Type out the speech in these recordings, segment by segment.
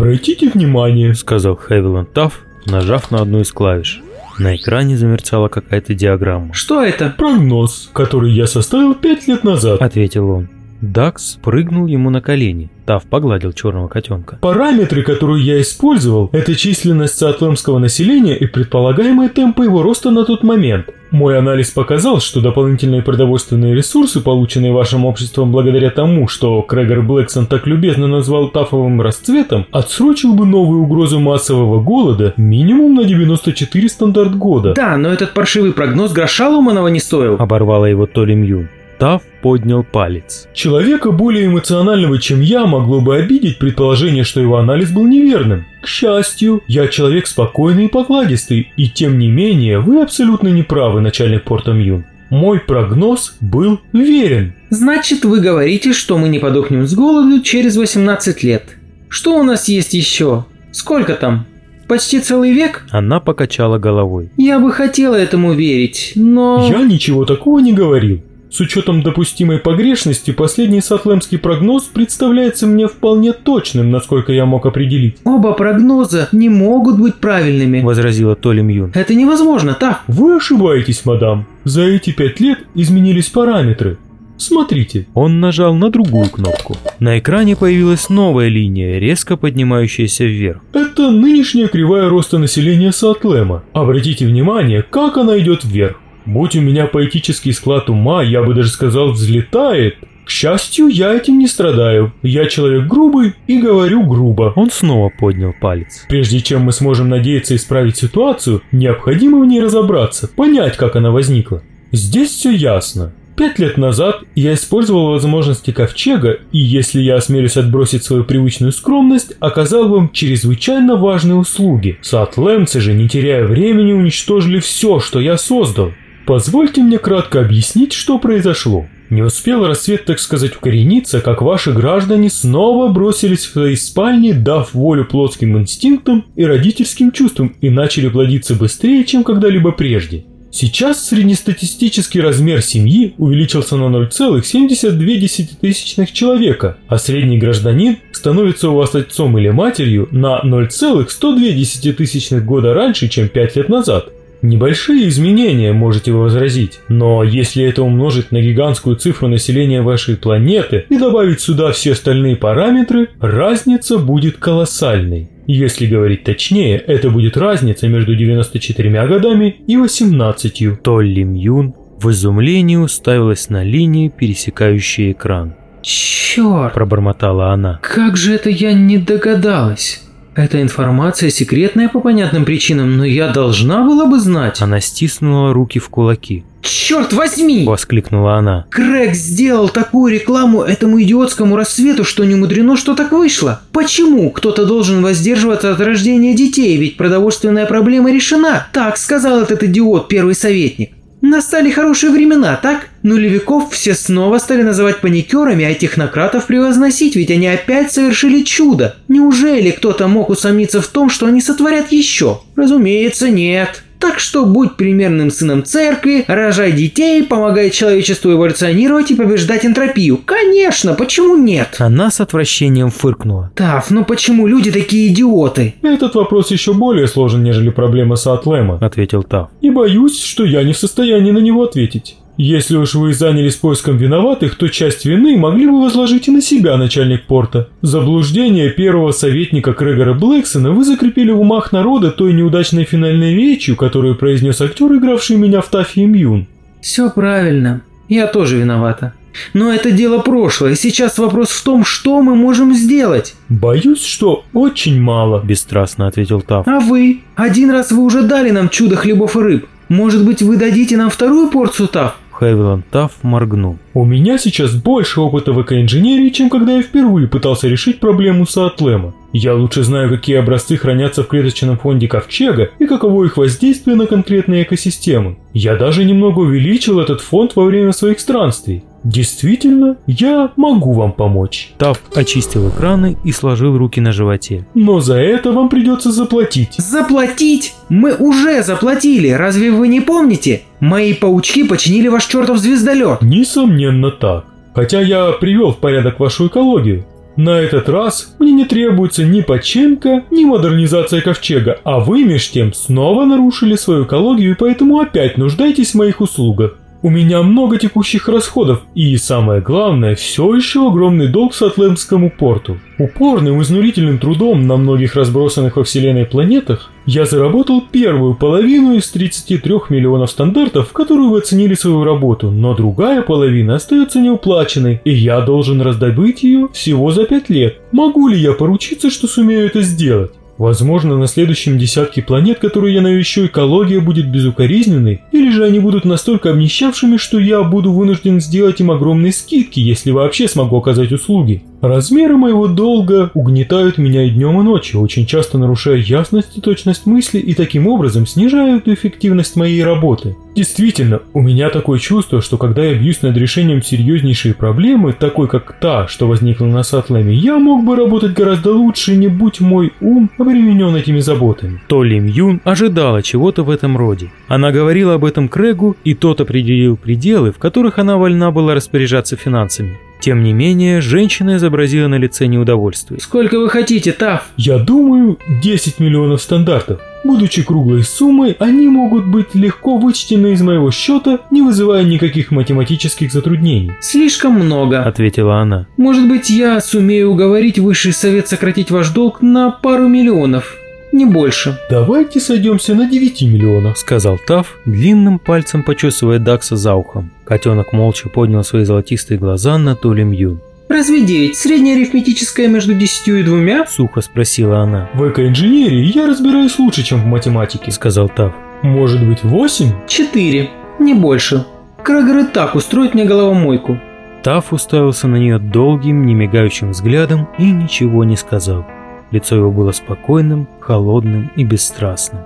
«Обратите внимание», — сказал Хевиланд Тафф, нажав на одну из клавиш. На экране замерцала какая-то диаграмма. «Что это?» «Прогноз, который я составил пять лет назад», — ответил он. Дакс прыгнул ему на колени. Тав погладил черного котенка. Параметры, которые я использовал, это численность саатлемского населения и предполагаемые темпы его роста на тот момент. Мой анализ показал, что дополнительные продовольственные ресурсы, полученные вашим обществом благодаря тому, что Крегор Блэксон так любезно назвал тафовым расцветом, отсрочил бы новую угрозу массового голода минимум на 94 стандарт года. Да, но этот паршивый прогноз гроша ломаного не стоил. Оборвала его Толи Мью. Тав поднял палец. Человека более эмоционального, чем я, могло бы обидеть предположение, что его анализ был неверным. К счастью, я человек спокойный и покладистый, и тем не менее вы абсолютно не правы, начальник порта Мьюн. Мой прогноз был верен. Значит, вы говорите, что мы не подохнем с голоду через 18 лет. Что у нас есть еще? Сколько там? Почти целый век? Она покачала головой. Я бы хотела этому верить, но... Я ничего такого не говорил. С учетом допустимой погрешности, последний сатлемский прогноз представляется мне вполне точным, насколько я мог определить. Оба прогноза не могут быть правильными, возразила Толи Мьюн. Это невозможно, так? Вы ошибаетесь, мадам. За эти пять лет изменились параметры. Смотрите. Он нажал на другую кнопку. На экране появилась новая линия, резко поднимающаяся вверх. Это нынешняя кривая роста населения Саатлема. Обратите внимание, как она идет вверх. Будь у меня поэтический склад ума, я бы даже сказал «взлетает». К счастью, я этим не страдаю. Я человек грубый и говорю грубо. Он снова поднял палец. Прежде чем мы сможем надеяться исправить ситуацию, необходимо в ней разобраться, понять, как она возникла. Здесь все ясно. Пять лет назад я использовал возможности ковчега, и если я осмелюсь отбросить свою привычную скромность, оказал вам чрезвычайно важные услуги. Саатлемцы же, не теряя времени, уничтожили все, что я создал. Позвольте мне кратко объяснить, что произошло. Не успел рассвет, так сказать, укорениться, как ваши граждане снова бросились в свои спальни, дав волю плотским инстинктам и родительским чувствам, и начали плодиться быстрее, чем когда-либо прежде. Сейчас среднестатистический размер семьи увеличился на 0,72 человека, а средний гражданин становится у вас отцом или матерью на 0,102 года раньше, чем 5 лет назад. Небольшие изменения, можете вы возразить, но если это умножить на гигантскую цифру населения вашей планеты и добавить сюда все остальные параметры, разница будет колоссальной. Если говорить точнее, это будет разница между 94 годами и 18. Толли Мьюн в изумлении уставилась на линии, пересекающие экран. «Черт!» – пробормотала она. «Как же это я не догадалась!» Эта информация секретная по понятным причинам, но я должна была бы знать. Она стиснула руки в кулаки. «Черт возьми!» – воскликнула она. «Крэг сделал такую рекламу этому идиотскому рассвету, что не мудрено, что так вышло. Почему кто-то должен воздерживаться от рождения детей, ведь продовольственная проблема решена? Так сказал этот идиот, первый советник. Настали хорошие времена, так? Нулевиков все снова стали называть паникерами, а технократов превозносить, ведь они опять совершили чудо. Неужели кто-то мог усомниться в том, что они сотворят еще? Разумеется, нет. Так что будь примерным сыном церкви, рожай детей, помогай человечеству эволюционировать и побеждать энтропию. Конечно, почему нет? Она с отвращением фыркнула. Таф, ну почему люди такие идиоты? Этот вопрос еще более сложен, нежели проблема Саатлема, ответил Таф. И боюсь, что я не в состоянии на него ответить. Если уж вы занялись поиском виноватых, то часть вины могли бы возложить и на себя, начальник порта. Заблуждение первого советника Крегора Блэксона вы закрепили в умах народа той неудачной финальной речью, которую произнес актер, игравший меня в Тафи Мьюн. Все правильно. Я тоже виновата. Но это дело прошлое. Сейчас вопрос в том, что мы можем сделать. Боюсь, что очень мало, бесстрастно ответил Таф. А вы? Один раз вы уже дали нам чудо хлебов и рыб. Может быть, вы дадите нам вторую порцию Таф? Хевиланд Тафф моргнул. «У меня сейчас больше опыта в экоинженерии, чем когда я впервые пытался решить проблему Саатлема. Я лучше знаю, какие образцы хранятся в клеточном фонде Ковчега и каково их воздействие на конкретные экосистемы. Я даже немного увеличил этот фонд во время своих странствий. Действительно, я могу вам помочь. Тав очистил экраны и сложил руки на животе. Но за это вам придется заплатить. Заплатить? Мы уже заплатили, разве вы не помните? Мои паучки починили ваш чертов звездолет. Несомненно так. Хотя я привел в порядок вашу экологию. На этот раз мне не требуется ни починка, ни модернизация ковчега, а вы меж тем снова нарушили свою экологию и поэтому опять нуждаетесь в моих услугах. У меня много текущих расходов и, самое главное, все еще огромный долг Сатлемскому порту. Упорным изнурительным трудом на многих разбросанных во Вселенной планетах я заработал первую половину из 33 миллионов стандартов, которую вы оценили свою работу, но другая половина остается неуплаченной, и я должен раздобыть ее всего за 5 лет. Могу ли я поручиться, что сумею это сделать? Возможно, на следующем десятке планет, которые я навещу, экология будет безукоризненной, или же они будут настолько обнищавшими, что я буду вынужден сделать им огромные скидки, если вообще смогу оказать услуги. Размеры моего долга угнетают меня и днем, и ночью, очень часто нарушая ясность и точность мысли и таким образом снижают эффективность моей работы. Действительно, у меня такое чувство, что когда я бьюсь над решением серьезнейшей проблемы, такой как та, что возникла на Сатлеме, я мог бы работать гораздо лучше, не будь мой ум обременен этими заботами. То Лим Юн ожидала чего-то в этом роде. Она говорила об этом Крэгу, и тот определил пределы, в которых она вольна была распоряжаться финансами. Тем не менее, женщина изобразила на лице неудовольствие. Сколько вы хотите, Таф? Я думаю, 10 миллионов стандартов. Будучи круглой суммой, они могут быть легко вычтены из моего счета, не вызывая никаких математических затруднений. Слишком много, Ответила она. Может быть, я сумею уговорить высший совет сократить ваш долг на пару миллионов. Не больше. Давайте сойдемся на 9 миллионах. Сказал Тав, длинным пальцем почесывая Дакса за ухом. Котенок молча поднял свои золотистые глаза на Толем Юн. Разве 9? Средняя арифметическая между 10 и двумя? Сухо спросила она. В экоинженерии я разбираюсь лучше, чем в математике. Сказал Тав. Может быть 8? 4. Не больше. Крэгер и так устроит мне головомойку. Тав уставился на нее долгим, немигающим взглядом и ничего не сказал. Лицо его было спокойным, холодным и бесстрастным.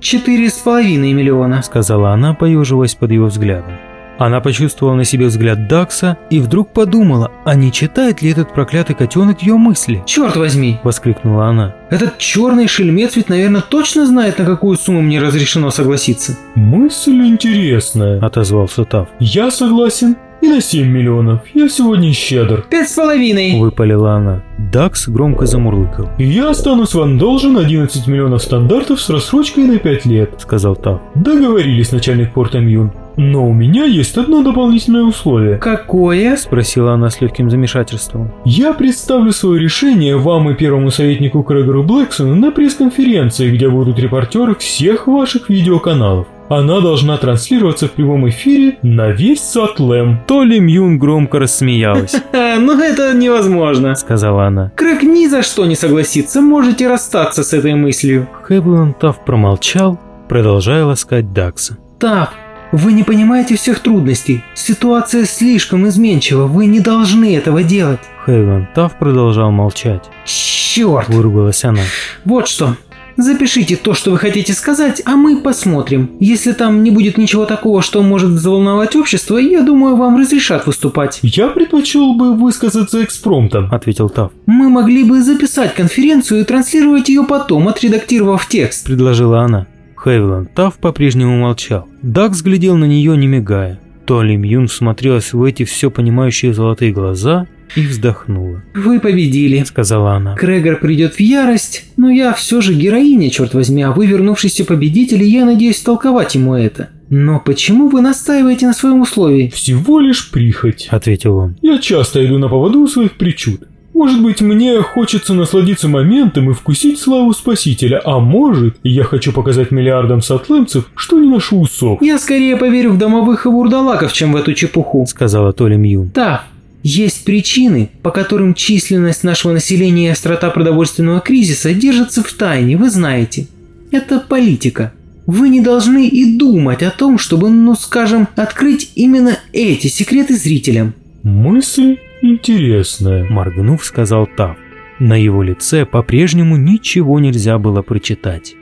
Четыре с половиной миллиона. Сказала она, поеживаясь под его взглядом. Она почувствовала на себе взгляд Дакса и вдруг подумала, а не читает ли этот проклятый котенок ее мысли? Черт возьми! Воскликнула она. Этот черный шельмец ведь, наверное, точно знает, на какую сумму мне разрешено согласиться. Мысль интересная. Отозвался Тав. Я согласен. И на 7 миллионов. Я сегодня щедр. Пять с половиной. Выпалила она. Дакс громко замурлыкал. Я останусь вам должен 11 миллионов стандартов с рассрочкой на 5 лет. Сказал Тав. Договорились, начальник порта Мьюн. Но у меня есть одно дополнительное условие. Какое? Спросила она с легким замешательством. Я представлю свое решение вам и первому советнику Крэгору Блэксону на пресс-конференции, где будут репортеры всех ваших видеоканалов. Она должна транслироваться в прямом эфире на весь Сатлэм. То ли Мьюн громко рассмеялась. Ну это невозможно. Сказала она. Крэг ни за что не согласится, можете расстаться с этой мыслью. Хэвлон Тав промолчал, продолжая ласкать Дакса. Тав, вы не понимаете всех трудностей. Ситуация слишком изменчива, вы не должны этого делать. Хэвлон Тав продолжал молчать. Черт! Выругалась она. Вот что. Запишите то, что вы хотите сказать, а мы посмотрим. Если там не будет ничего такого, что может заволновать общество, я думаю, вам разрешат выступать. Я предпочел бы высказаться экспромтом. Ответил Тав. Мы могли бы записать конференцию и транслировать ее потом, отредактировав текст. Предложила она. Хэвилан Тав по-прежнему молчал. Дакс глядел на нее, не мигая. То Ли Мьюн смотрелась в эти все понимающие золотые глаза и вздохнула. Вы победили. Сказала она. Крэгор придет в ярость, но я все же героиня, черт возьми, а вы вернувшийся победитель, и я надеюсь толковать ему это. Но почему вы настаиваете на своем условии? Всего лишь прихоть. Ответил он. Я часто иду на поводу у своих причуд. Может быть, мне хочется насладиться моментом и вкусить славу Спасителя, а может, я хочу показать миллиардам сатлемцев, что не ношу усов. Я скорее поверю в домовых и вурдалаков, чем в эту чепуху. Сказала Толи Мьюн. Да, есть причины, по которым численность нашего населения и острота продовольственного кризиса держатся в тайне, вы знаете. Это политика. Вы не должны и думать о том, чтобы, ну скажем, открыть именно эти секреты зрителям. Мысль интересная. Моргнув, сказал Тав. На его лице по-прежнему ничего нельзя было прочитать.